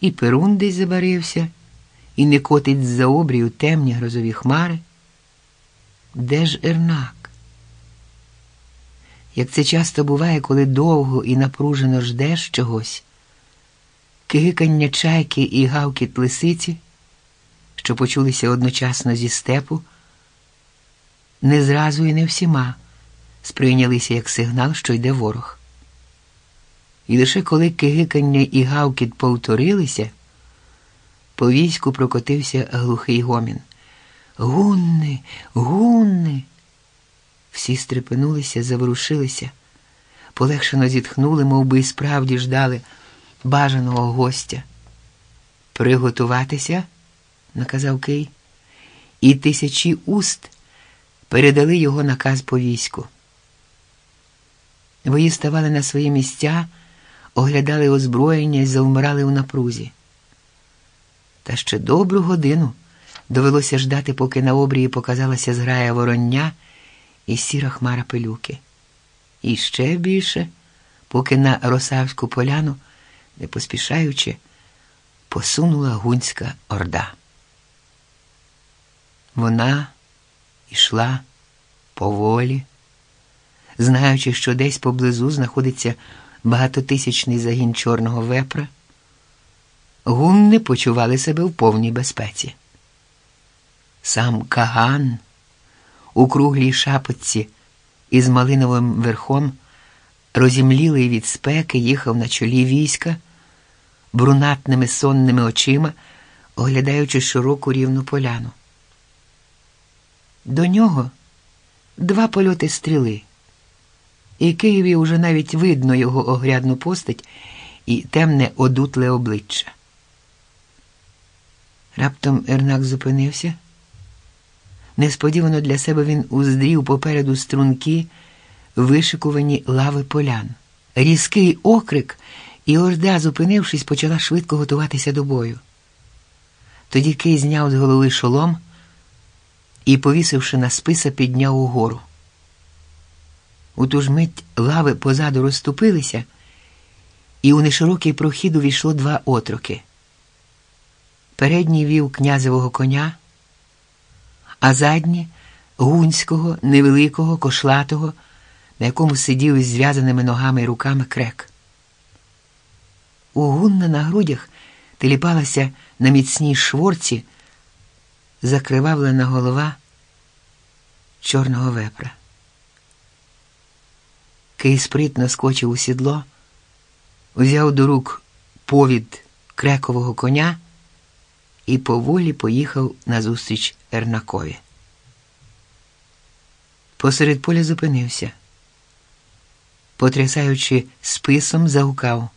і перун десь забарився, і не котить з-за обрію темні грозові хмари. Де ж Ернак? Як це часто буває, коли довго і напружено ждеш чогось, кигикання чайки і гавкіт лисиці, що почулися одночасно зі степу, не зразу і не всіма сприйнялися як сигнал, що йде ворог. І лише коли кигикання і гавкіт повторилися, по війську прокотився глухий гомін. Гунни, гунни. Всі стрепенулися, заворушилися, полегшено зітхнули, мов би і справді ждали бажаного гостя. Приготуватися, наказав Кий, і тисячі уст передали його наказ по війську. Вої ставали на свої місця, оглядали озброєння і завмирали у напрузі. Та ще добру годину довелося ждати, поки на обрії показалася зграя вороння і сіра хмара пилюки. І ще більше, поки на Росавську поляну, не поспішаючи, посунула гунська орда. Вона йшла поволі, знаючи, що десь поблизу знаходиться багатотисячний загін чорного вепра, гунни почували себе в повній безпеці. Сам Каган у круглій шапочці із малиновим верхом, розімлілий від спеки, їхав на чолі війська, брунатними сонними очима, оглядаючи широку рівну поляну. До нього два польоти стріли, і Києві уже навіть видно його огрядну постать і темне одутле обличчя. Раптом Ернак зупинився. Несподівано для себе він уздрів попереду струнки, вишикувані лави полян. Різкий окрик, і орда, зупинившись, почала швидко готуватися до бою. Тоді Кий зняв з голови шолом і, повісивши на списа, підняв угору. У ту ж мить лави позаду розступилися, і у неширокий прохід увійшло два отроки. Передній вів князевого коня, а задній гунського, невеликого, кошлатого, на якому сидів із зв'язаними ногами і руками крек. У гунна на грудях теліпалася на міцній шворці закривавлена голова чорного вепра. Кий спритно скочив у сідло, взяв до рук повід крекового коня і поволі поїхав назустріч Ернакові. Посеред поля зупинився, потрясаючи списом, загукав.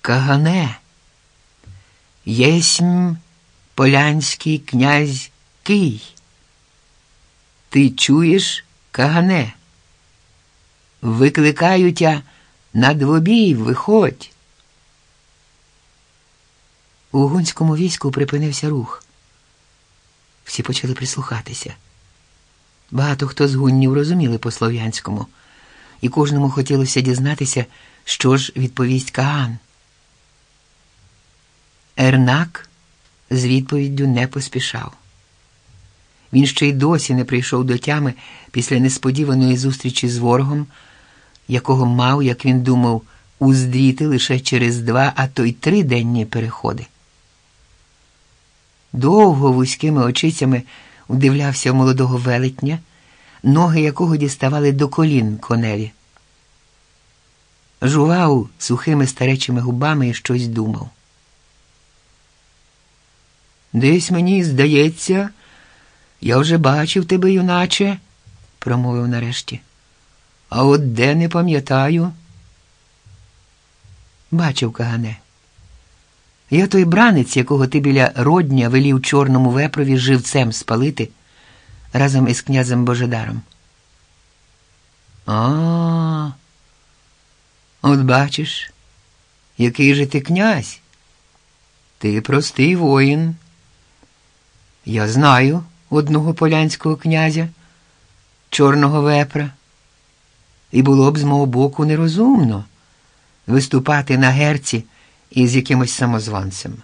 Кагане, єсмь полянський князь Кий. Ти чуєш, Кагане? Викликаю тя на двобій, виходь. У гунському війську припинився рух. Всі почали прислухатися. Багато хто з гуннів розуміли по слов'янському, і кожному хотілося дізнатися, що ж відповість Каган. Ернак з відповіддю не поспішав. Він ще й досі не прийшов до тями після несподіваної зустрічі з ворогом, якого мав, як він думав, уздріти лише через два, а то й три денні переходи. Довго вузькими очицями вдивлявся в молодого велетня, ноги якого діставали до колін коневі. Жував сухими старечими губами і щось думав. Десь мені здається, я вже бачив тебе, юначе, промовив нарешті. А от де не пам'ятаю. Бачив Кагане. Я той бранець, якого ти біля родня велів чорному вепрові живцем спалити разом із князем Божедаром. А, от бачиш, який же ти князь? Ти простий воїн. Я знаю одного полянського князя, чорного вепра, і було б з мого боку нерозумно виступати на герці із якимось самозванцем.